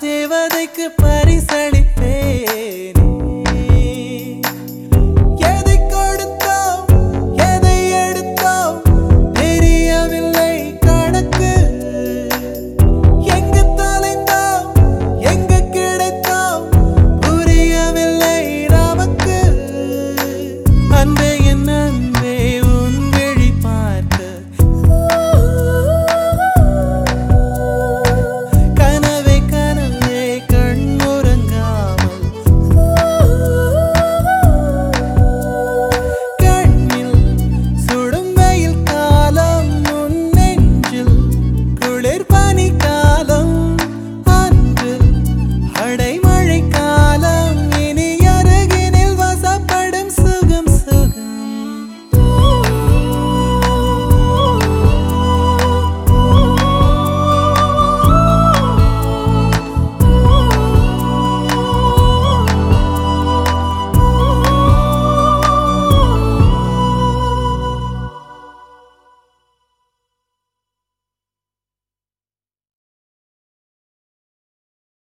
தேவதைக்கு பரிசளி